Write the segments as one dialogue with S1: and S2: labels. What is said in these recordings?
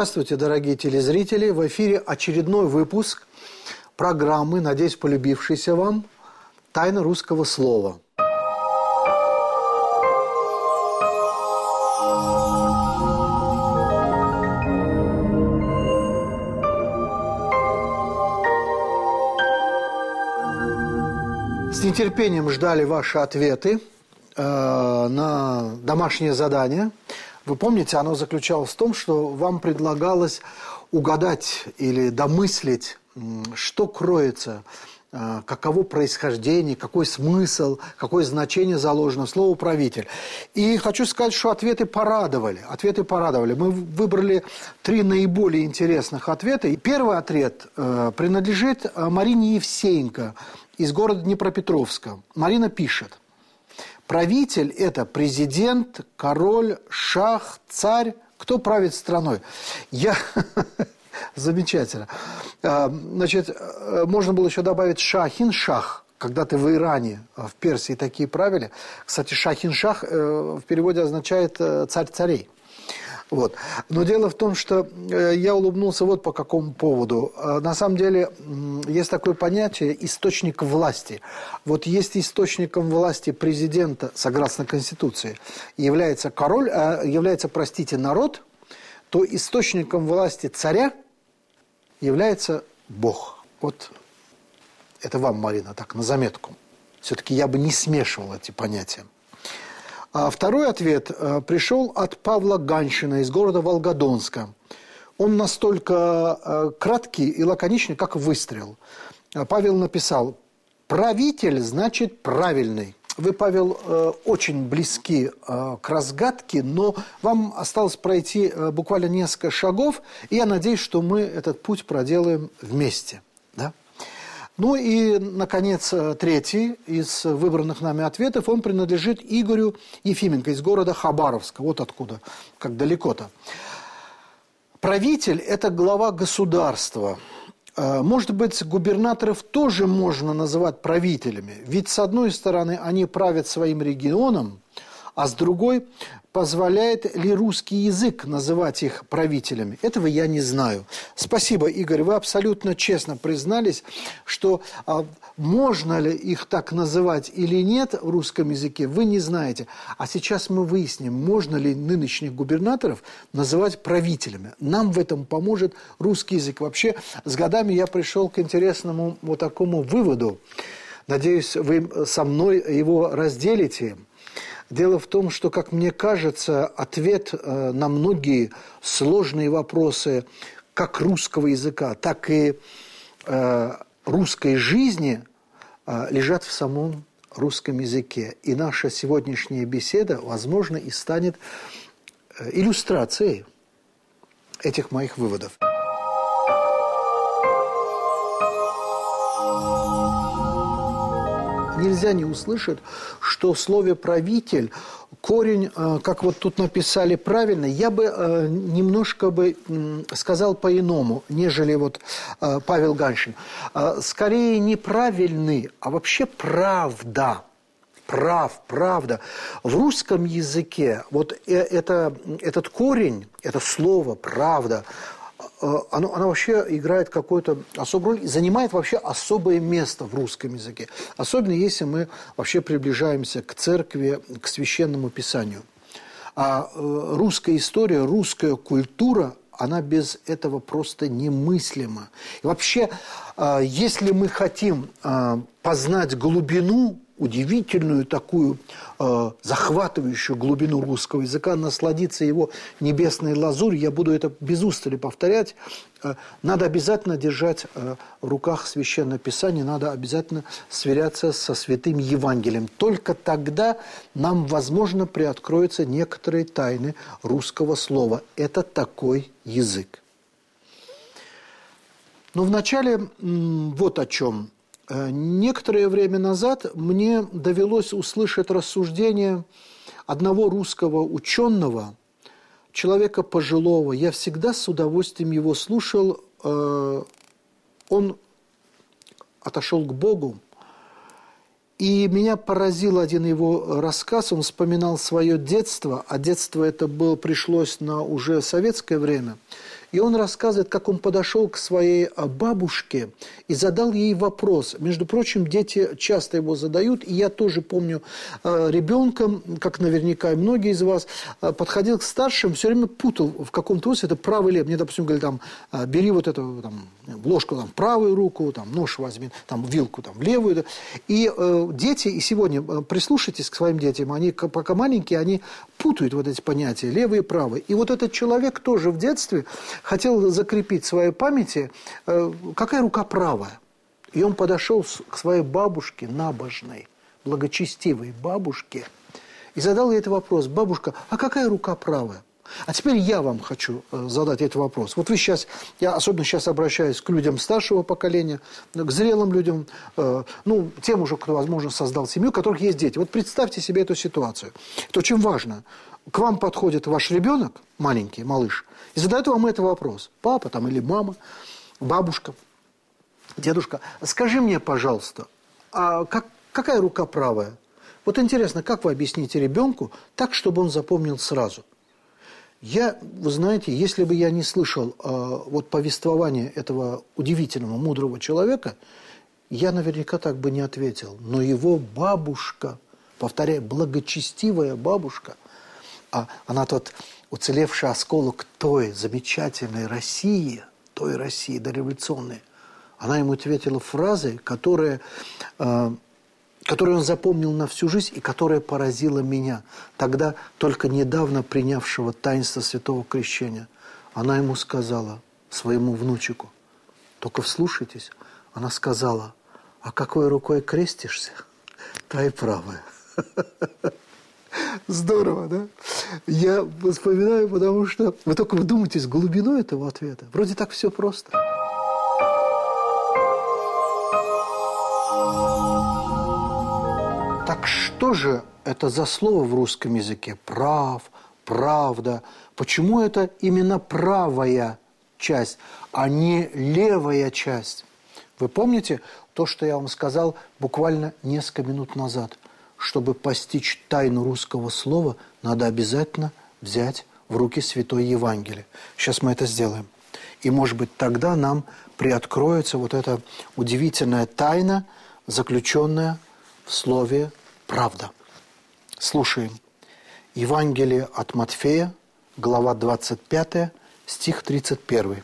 S1: Здравствуйте, дорогие телезрители! В эфире очередной выпуск программы, надеюсь, полюбившейся вам «Тайна русского слова». С нетерпением ждали ваши ответы э, на домашнее задание. Вы помните, оно заключалось в том, что вам предлагалось угадать или домыслить, что кроется, э, каково происхождение, какой смысл, какое значение заложено в слово «правитель». И хочу сказать, что ответы порадовали. Ответы порадовали. Мы выбрали три наиболее интересных ответа. И первый ответ э, принадлежит Марине Евсеенко – из города Днепропетровска. Марина пишет. Правитель – это президент, король, шах, царь. Кто правит страной? Я... Замечательно. А, значит, э, можно было еще добавить шахин, шах. Когда ты в Иране, э, в Персии такие правили. Кстати, шахин, шах э, в переводе означает царь царей. Вот. Но дело в том, что э, я улыбнулся вот по какому поводу. Э, на самом деле есть такое понятие источник власти. Вот есть источником власти президента, согласно Конституции, является король, а является, простите, народ, то источником власти царя является Бог. Вот это вам, Марина, так, на заметку. Все-таки я бы не смешивал эти понятия. А второй ответ э, пришел от Павла Ганшина из города Волгодонска. Он настолько э, краткий и лаконичный, как выстрел. Э, Павел написал, правитель значит правильный. Вы, Павел, очень близки к разгадке, но вам осталось пройти буквально несколько шагов, и я надеюсь, что мы этот путь проделаем вместе. Да? Ну и, наконец, э, третий из выбранных нами ответов, он принадлежит Игорю Ефименко из города Хабаровска. Вот откуда, как далеко-то. Правитель – это глава государства. Э, может быть, губернаторов тоже можно называть правителями. Ведь, с одной стороны, они правят своим регионом, а с другой позволяет ли русский язык называть их правителями? Этого я не знаю. Спасибо, Игорь. Вы абсолютно честно признались, что а, можно ли их так называть или нет в русском языке, вы не знаете. А сейчас мы выясним, можно ли нынешних губернаторов называть правителями. Нам в этом поможет русский язык. Вообще, с годами я пришел к интересному вот такому выводу. Надеюсь, вы со мной его разделите – Дело в том, что, как мне кажется, ответ э, на многие сложные вопросы как русского языка, так и э, русской жизни э, лежат в самом русском языке. И наша сегодняшняя беседа, возможно, и станет иллюстрацией этих моих выводов. Нельзя не услышать, что в слове «правитель» корень, э, как вот тут написали правильно, я бы э, немножко бы сказал по-иному, нежели вот э, Павел Ганшин. Скорее неправильный, а вообще правда прав, правда. В русском языке вот это, этот корень, это слово «правда», оно, оно вообще играет какую-то особую роль, занимает вообще особое место в русском языке. Особенно если мы вообще приближаемся к церкви, к священному писанию. А э, русская история, русская культура, она без этого просто немыслима. И вообще, э, если мы хотим познать глубину удивительную такую э, захватывающую глубину русского языка, насладиться его небесной лазурью, я буду это без устали повторять, э, надо обязательно держать э, в руках Священное Писание, надо обязательно сверяться со Святым Евангелием. Только тогда нам, возможно, приоткроются некоторые тайны русского слова. Это такой язык. Но вначале вот о чем некоторое время назад мне довелось услышать рассуждение одного русского ученого, человека пожилого. Я всегда с удовольствием его слушал. Э, он отошел к Богу. И меня поразил один его рассказ. Он вспоминал свое детство, а детство это было, пришлось на уже советское время. И он рассказывает, как он подошел к своей а, бабушке и задал ей вопрос. Между прочим, дети часто его задают, и я тоже помню а, ребенком, как наверняка и многие из вас, а, подходил к старшим, все время путал в каком-то вопросе, это правый лев. Мне, допустим, говорили, там, бери вот эту там, ложку там, в правую руку, там, нож возьми, там, вилку там, в левую. И э, дети, и сегодня э, прислушайтесь к своим детям, они пока маленькие, они путают вот эти понятия, левый и правый. И вот этот человек тоже в детстве хотел закрепить в своей памяти, э, какая рука правая. И он подошел к своей бабушке набожной, благочестивой бабушке, и задал ей этот вопрос. Бабушка, а какая рука правая? А теперь я вам хочу э, задать этот вопрос. Вот вы сейчас, я особенно сейчас обращаюсь к людям старшего поколения, к зрелым людям, э, ну, тем уже, кто, возможно, создал семью, у которых есть дети. Вот представьте себе эту ситуацию. Это очень важно. К вам подходит ваш ребенок, маленький, малыш, и задает вам этот вопрос. Папа там или мама, бабушка, дедушка, скажи мне, пожалуйста, а как, какая рука правая? Вот интересно, как вы объясните ребенку так, чтобы он запомнил сразу – я, вы знаете, если бы я не слышал э, вот повествования этого удивительного, мудрого человека, я наверняка так бы не ответил. Но его бабушка, повторяю, благочестивая бабушка, а она тот уцелевший осколок той замечательной России, той России дореволюционной, она ему ответила фразой, которая... Э, которую он запомнил на всю жизнь и которая поразила меня, тогда только недавно принявшего таинство святого крещения. Она ему сказала, своему внучику, только вслушайтесь, она сказала, а какой рукой крестишься, та и правая. Здорово, да? Я вспоминаю, потому что вы только вдумайтесь в глубину этого ответа. Вроде так все просто. Так что же это за слово в русском языке? Прав, правда. Почему это именно правая часть, а не левая часть? Вы помните то, что я вам сказал буквально несколько минут назад? Чтобы постичь тайну русского слова, надо обязательно взять в руки Святое Евангелие. Сейчас мы это сделаем. И, может быть, тогда нам приоткроется вот эта удивительная тайна, заключенная в Слове правда. Слушаем. Евангелие от Матфея, глава 25, стих 31.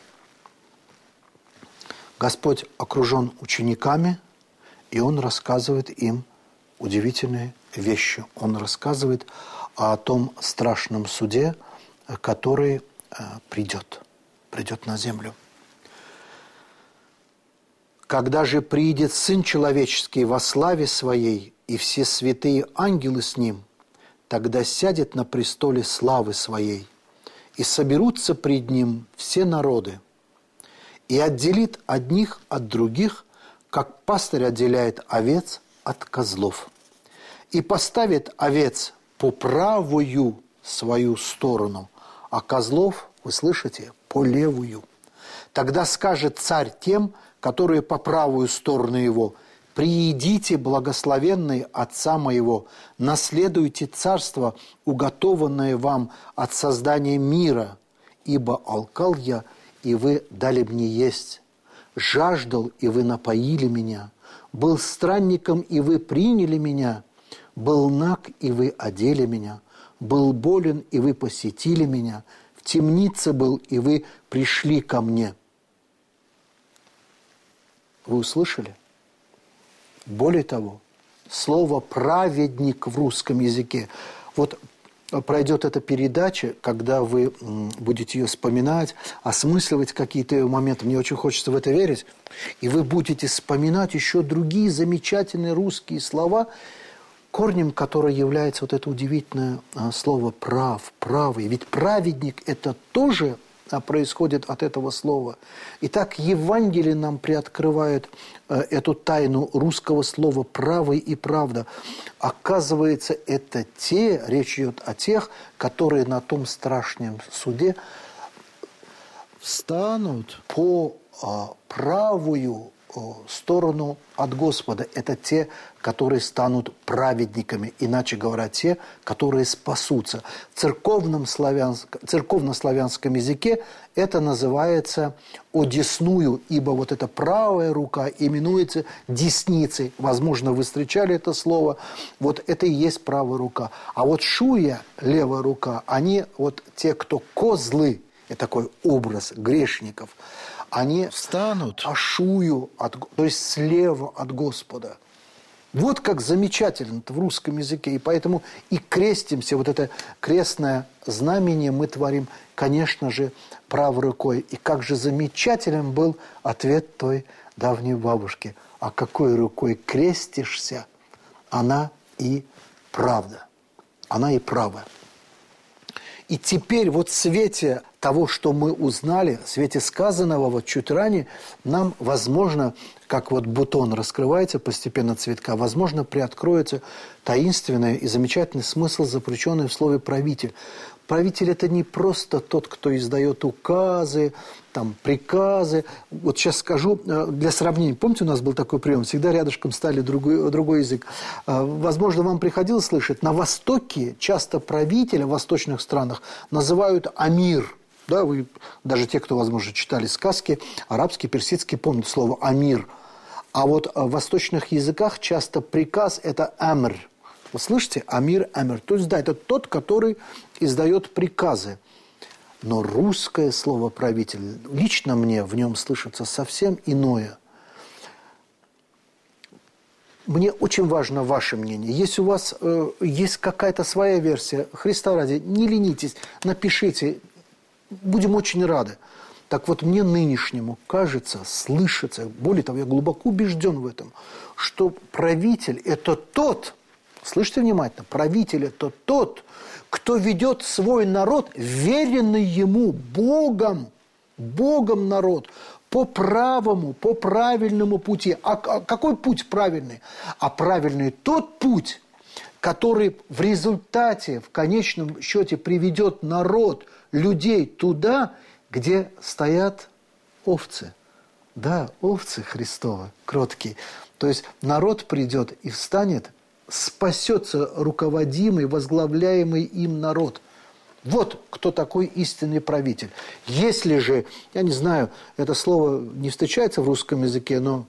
S1: Господь окружен учениками, и Он рассказывает им удивительные вещи. Он рассказывает о том страшном суде, который э, придет, придет на землю. Когда же приидет Сын Человеческий во славе Своей, и все святые ангелы с Ним, тогда сядет на престоле славы Своей, и соберутся пред Ним все народы, и отделит одних от других, как пастырь отделяет овец от козлов, и поставит овец по правую свою сторону, а козлов, вы слышите, по левую. Тогда скажет царь тем, которые по правую сторону его, «Приидите, благословенный Отца моего, наследуйте царство, уготованное вам от создания мира, ибо алкал я, и вы дали мне есть, жаждал, и вы напоили меня, был странником, и вы приняли меня, был наг, и вы одели меня, был болен, и вы посетили меня, в темнице был, и вы пришли ко мне». Вы услышали? Более того, слово «праведник» в русском языке, вот пройдет эта передача, когда вы будете ее вспоминать, осмысливать какие-то моменты, мне очень хочется в это верить, и вы будете вспоминать еще другие замечательные русские слова, корнем которой является вот это удивительное а, слово «прав», «правый». Ведь праведник – это тоже происходит от этого слова. Итак, Евангелие нам приоткрывает э, эту тайну русского слова «правый» и «правда». Оказывается, это те, речь идет о тех, которые на том страшном суде встанут по а, правую сторону от Господа. Это те, которые станут праведниками, иначе говоря, те, которые спасутся. В церковном славянск... церковно-славянском языке это называется «одесную», ибо вот эта правая рука именуется десницей. Возможно, вы встречали это слово. Вот это и есть правая рука. А вот шуя, левая рука, они вот те, кто козлы, это такой образ грешников – они встанут ашую, от, то есть слева от Господа. Вот как замечательно в русском языке. И поэтому и крестимся, вот это крестное знамение мы творим, конечно же, правой рукой. И как же замечателен был ответ той давней бабушки. А какой рукой крестишься, она и правда. Она и правая. И теперь вот в свете того, что мы узнали, в свете сказанного вот чуть ранее, нам, возможно, как вот бутон раскрывается постепенно цветка, возможно, приоткроется таинственный и замечательный смысл, заключенный в слове «правитель». Правитель – это не просто тот, кто издает указы, там, приказы. Вот сейчас скажу э, для сравнения. Помните, у нас был такой прием? Всегда рядышком стали другой, другой язык. Э, возможно, вам приходилось слышать, на Востоке часто правителя в восточных странах называют «амир». Да, вы, даже те, кто, возможно, читали сказки, арабский, персидский, помнят слово «амир». А вот в восточных языках часто приказ – это «амр». Вы слышите? Амир, амир. То есть, да, это тот, который издает приказы. Но русское слово «правитель», лично мне в нем слышится совсем иное. Мне очень важно ваше мнение. Если у вас э, есть какая-то своя версия, Христа ради, не ленитесь, напишите, будем очень рады. Так вот, мне нынешнему кажется, слышится, более того, я глубоко убежден в этом, что правитель – это тот, слышите внимательно, правитель – это тот, кто ведет свой народ, веренный ему Богом, Богом народ, по правому, по правильному пути. А, а какой путь правильный? А правильный тот путь, который в результате, в конечном счете приведет народ, людей туда, где стоят овцы. Да, овцы Христова, кроткие. То есть народ придет и встанет спасется руководимый, возглавляемый им народ. Вот кто такой истинный правитель. Если же, я не знаю, это слово не встречается в русском языке, но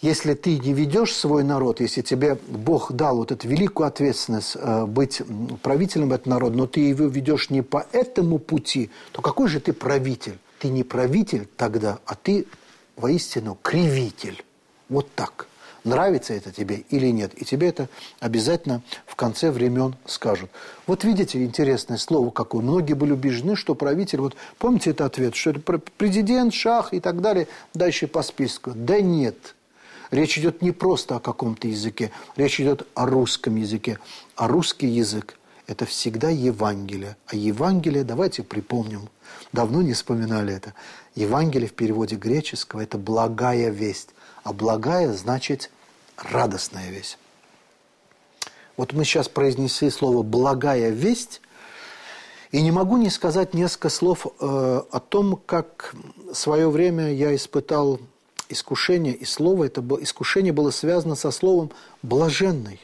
S1: если ты не ведешь свой народ, если тебе Бог дал вот эту великую ответственность э, быть правителем этого народа, но ты его ведешь не по этому пути, то какой же ты правитель? Ты не правитель тогда, а ты воистину кривитель. Вот так нравится это тебе или нет. И тебе это обязательно в конце времен скажут. Вот видите, интересное слово какое. Многие были убеждены, что правитель, вот помните этот ответ, что это президент, шах и так далее, дальше по списку. Да нет. Речь идет не просто о каком-то языке, речь идет о русском языке. А русский язык – это всегда Евангелие. А Евангелие, давайте припомним, давно не вспоминали это. Евангелие в переводе греческого – это благая весть. А благая значит радостная весть. Вот мы сейчас произнесли слово «благая весть», и не могу не сказать несколько слов э, о том, как в свое время я испытал искушение, и слово это было, искушение было связано со словом «блаженный».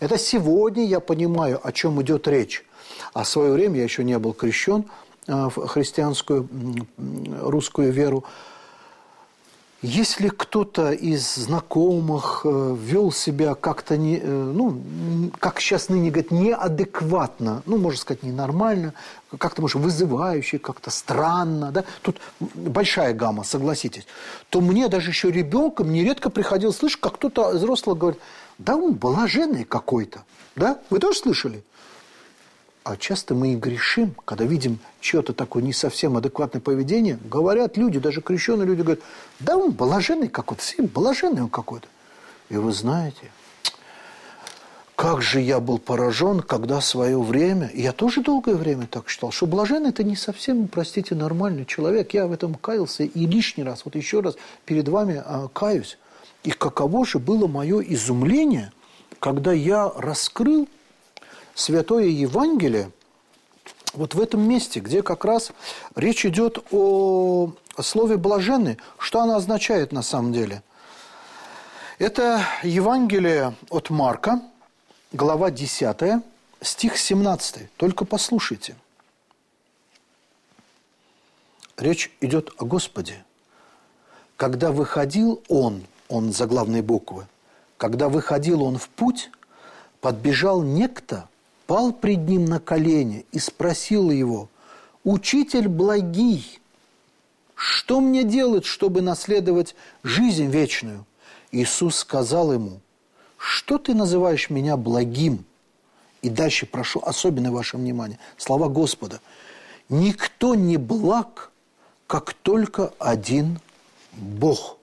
S1: Это сегодня я понимаю, о чем идет речь. А в свое время я еще не был крещен э, в христианскую русскую веру. Если кто-то из знакомых э, вел себя как-то, не, э, ну, как сейчас ныне говорят, неадекватно, ну, можно сказать, ненормально, как-то, может, вызывающе, как-то странно, да, тут большая гамма, согласитесь, то мне даже еще ребенком нередко приходилось слышать, как кто-то взрослый говорит, да он блаженный какой-то, да, вы тоже слышали? А часто мы и грешим, когда видим чье-то такое не совсем адекватное поведение. Говорят люди, даже крещенные люди говорят, да он блаженный какой-то, все блаженный он какой-то. И вы знаете, как же я был поражен, когда свое время, я тоже долгое время так считал, что блаженный – это не совсем, простите, нормальный человек. Я в этом каялся и лишний раз, вот еще раз перед вами а, каюсь. И каково же было мое изумление, когда я раскрыл Святое Евангелие вот в этом месте, где как раз речь идет о слове «блаженный», что оно означает на самом деле? Это Евангелие от Марка, глава 10, стих 17. Только послушайте. Речь идет о Господе. Когда выходил Он, Он за главные буквы, когда выходил Он в путь, подбежал некто, пал пред Ним на колени и спросил Его, «Учитель благий, что мне делать, чтобы наследовать жизнь вечную?» Иисус сказал ему, «Что ты называешь меня благим?» И дальше прошу особенное ваше внимание. Слова Господа. «Никто не благ, как только один Бог».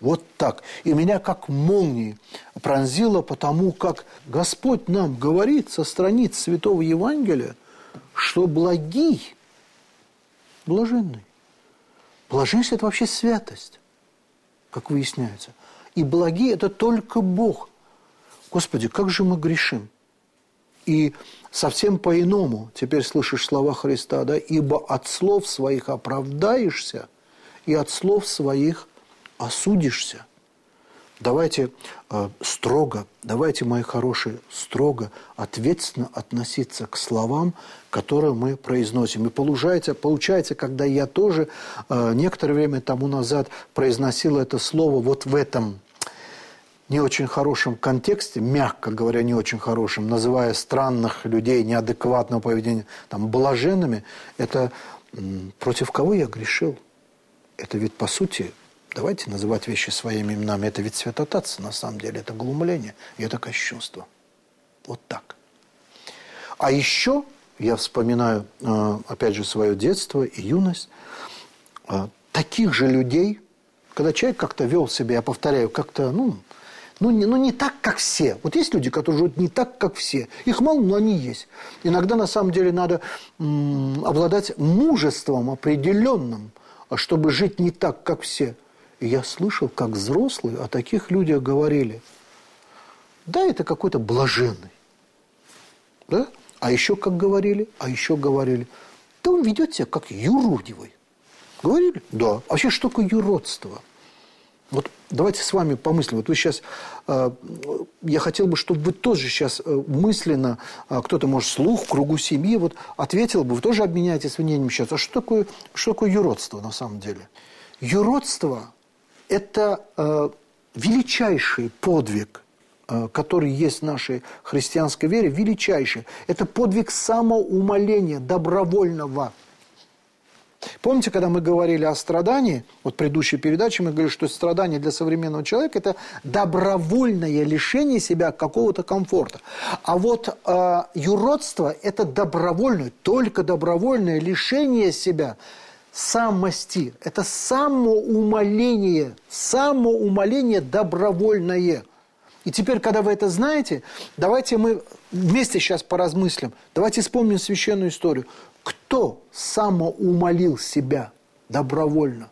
S1: Вот так. И меня как молнией пронзило, потому как Господь нам говорит со страниц Святого Евангелия, что благий, блаженный. Блаженность – это вообще святость, как выясняется. И благие – это только Бог. Господи, как же мы грешим. И совсем по-иному теперь слышишь слова Христа, да? «Ибо от слов своих оправдаешься, и от слов своих осудишься». Давайте э, строго, давайте, мои хорошие, строго, ответственно относиться к словам, которые мы произносим. И получается, получается когда я тоже э, некоторое время тому назад произносил это слово вот в этом не очень хорошем контексте, мягко говоря, не очень хорошем, называя странных людей неадекватного поведения там, блаженными, это против кого я грешил? Это ведь, по сути, давайте называть вещи своими именами, это ведь святотатство на самом деле, это глумление и это кощунство. Вот так. А еще я вспоминаю, э, опять же, свое детство и юность, э, таких же людей, когда человек как-то вел себя, я повторяю, как-то, ну, ну не, ну, не так, как все. Вот есть люди, которые живут не так, как все. Их мало, но они есть. Иногда, на самом деле, надо обладать мужеством определенным, чтобы жить не так, как все. И я слышал, как взрослые о таких людях говорили. Да, это какой-то блаженный. Да? А еще как говорили? А еще говорили. Да он ведет себя как юродивый. Говорили? Да. А вообще, что такое юродство? Вот давайте с вами помыслим. Вот вы сейчас, э, я хотел бы, чтобы вы тоже сейчас э, мысленно, э, кто-то, может, слух, кругу семьи, вот ответил бы, вы тоже обменяетесь мнением сейчас. А что такое, что такое юродство на самом деле? Юродство – это величайший подвиг, который есть в нашей христианской вере, величайший. Это подвиг самоумоления, добровольного – Помните, когда мы говорили о страдании, вот в предыдущей передаче мы говорили, что страдание для современного человека – это добровольное лишение себя какого-то комфорта. А вот э, юродство – это добровольное, только добровольное лишение себя самости. Это самоумоление, самоумоление добровольное. И теперь, когда вы это знаете, давайте мы вместе сейчас поразмыслим. Давайте вспомним священную историю. Кто самоумолил себя добровольно?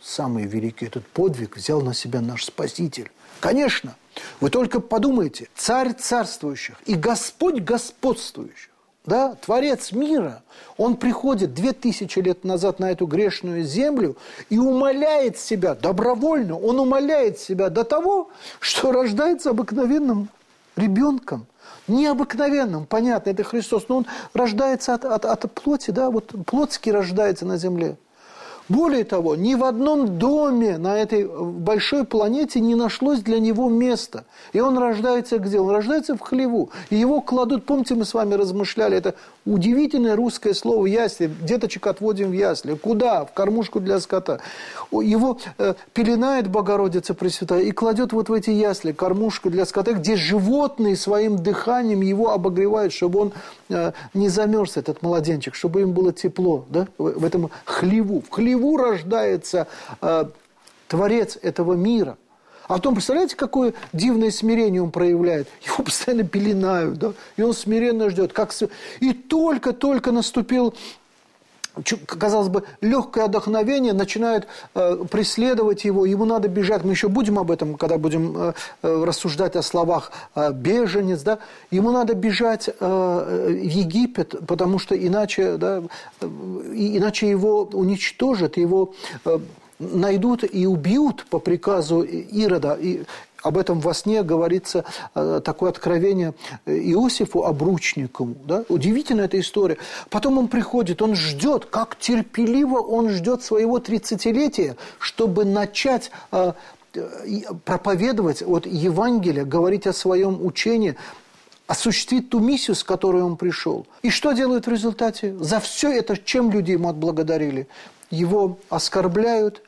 S1: Самый великий этот подвиг взял на себя наш Спаситель. Конечно, вы только подумайте, царь царствующих и Господь господствующих, да, Творец мира, он приходит две тысячи лет назад на эту грешную землю и умоляет себя добровольно, он умоляет себя до того, что рождается обыкновенным ребенком – необыкновенным, понятно, это Христос, но он рождается от, от, от плоти, да, вот плотски рождается на земле. Более того, ни в одном доме на этой большой планете не нашлось для него места. И он рождается где? Он рождается в хлеву. И его кладут, помните, мы с вами размышляли, это удивительное русское слово «ясли». Деточек отводим в ясли. Куда? В кормушку для скота. Его э, пеленает Богородица Пресвятая и кладет вот в эти ясли, кормушку для скота, где животные своим дыханием его обогревают, чтобы он э, не замерз, этот младенчик, чтобы им было тепло да? в, этом хлеву. В хлеву рождается э, Творец этого мира – а потом, представляете, какое дивное смирение он проявляет? Его постоянно пеленают, да? И он смиренно ждет. Как... И только-только наступил казалось бы, легкое вдохновение начинает э, преследовать его, ему надо бежать. Мы еще будем об этом, когда будем э, э рассуждать о словах э, «беженец», да? Ему надо бежать э, в Египет, потому что иначе, да, э, иначе его уничтожат, его э, найдут и убьют по приказу Ирода. И об этом во сне говорится э, такое откровение Иосифу обручнику. Да? Удивительная эта история. Потом он приходит, он ждет, как терпеливо он ждет своего тридцатилетия, чтобы начать э, проповедовать вот Евангелие, говорить о своем учении, осуществить ту миссию, с которой он пришел. И что делают в результате? За все это чем люди ему отблагодарили? Его оскорбляют,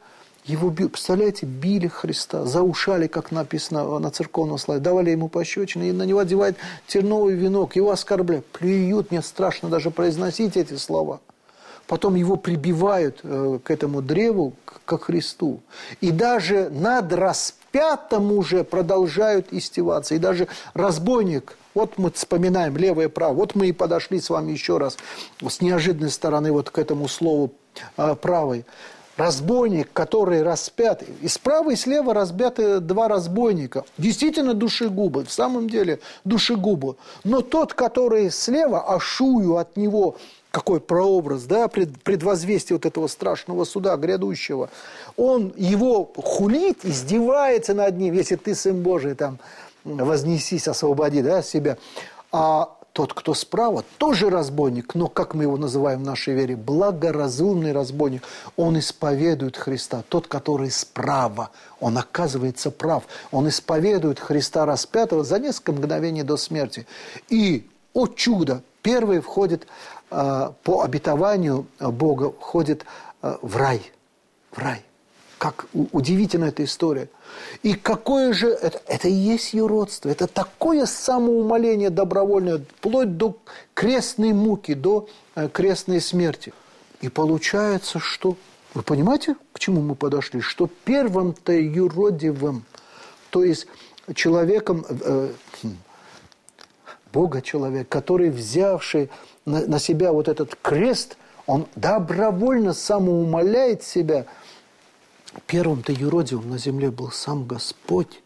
S1: его бьют. Представляете, били Христа, заушали, как написано на церковном славе, давали ему пощечины, и на него одевают терновый венок, его оскорбляют, плюют, мне страшно даже произносить эти слова. Потом его прибивают э, к этому древу, к Христу. И даже над распятым уже продолжают истеваться. И даже разбойник, вот мы вспоминаем левое и правое, вот мы и подошли с вами еще раз с неожиданной стороны вот к этому слову э, правой разбойник, который распят. И справа и слева разбяты два разбойника. Действительно душегубы, в самом деле душегубы. Но тот, который слева, ашую от него, какой прообраз, да, пред, предвозвестие вот этого страшного суда грядущего, он его хулит, издевается над ним, если ты сын Божий, там, вознесись, освободи да, себя. А тот, кто справа, тоже разбойник, но, как мы его называем в нашей вере, благоразумный разбойник. Он исповедует Христа. Тот, который справа, он оказывается прав. Он исповедует Христа распятого за несколько мгновений до смерти. И, о чудо, первый входит э, по обетованию Бога, входит э, в рай. В рай. Как удивительна эта история. И какое же это, это и есть юродство, это такое самоумоление добровольное, вплоть до крестной муки, до э, крестной смерти. И получается, что, вы понимаете, к чему мы подошли? Что первым-то юродивым, то есть человеком, э, хм, Бога человек, который, взявший на, на себя вот этот крест, он добровольно самоумоляет себя – Первым-то юродивым на земле был сам Господь.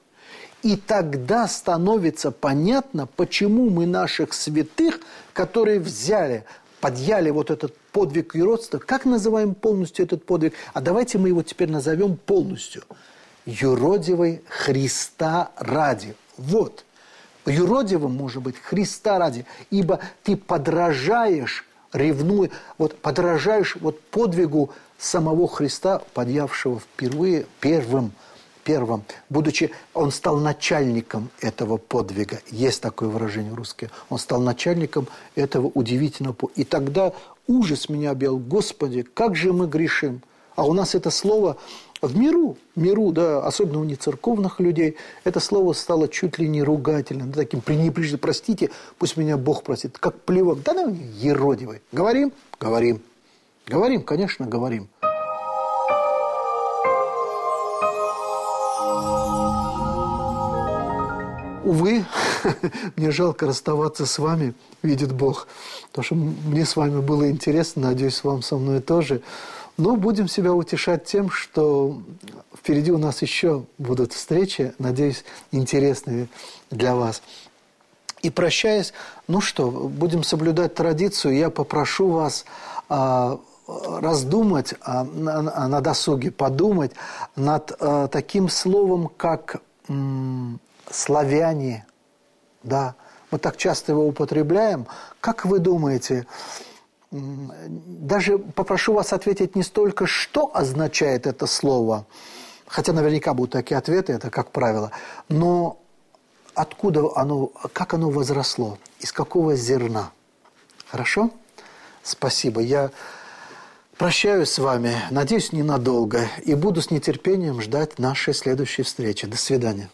S1: И тогда становится понятно, почему мы наших святых, которые взяли, подъяли вот этот подвиг юродства, как называем полностью этот подвиг? А давайте мы его теперь назовем полностью. Юродивый Христа ради. Вот. Юродивым может быть Христа ради, ибо ты подражаешь, ревнуя, вот подражаешь вот подвигу самого Христа, подъявшего впервые первым, первым, будучи, он стал начальником этого подвига. Есть такое выражение русское. Он стал начальником этого удивительного. И тогда ужас меня объял. Господи, как же мы грешим. А у нас это слово в миру, миру, да, особенно у нецерковных людей, это слово стало чуть ли не ругательным, таким пренебрежительным. Простите, пусть меня Бог простит. Как плевок. Да, ну, еродивый. Говорим? Говорим. Говорим, конечно, говорим. Увы, мне жалко расставаться с вами, видит Бог, потому что мне с вами было интересно, надеюсь, вам со мной тоже. Но будем себя утешать тем, что впереди у нас еще будут встречи, надеюсь, интересные для вас. И прощаясь, ну что, будем соблюдать традицию. Я попрошу вас а, раздумать а, на, на досуге, подумать над а, таким словом, как славяне. Да, мы так часто его употребляем. Как вы думаете, даже попрошу вас ответить не столько, что означает это слово, хотя наверняка будут такие ответы, это как правило, но откуда оно, как оно возросло, из какого зерна. Хорошо? Спасибо. Я прощаюсь с вами, надеюсь, ненадолго, и буду с нетерпением ждать нашей следующей встречи. До свидания.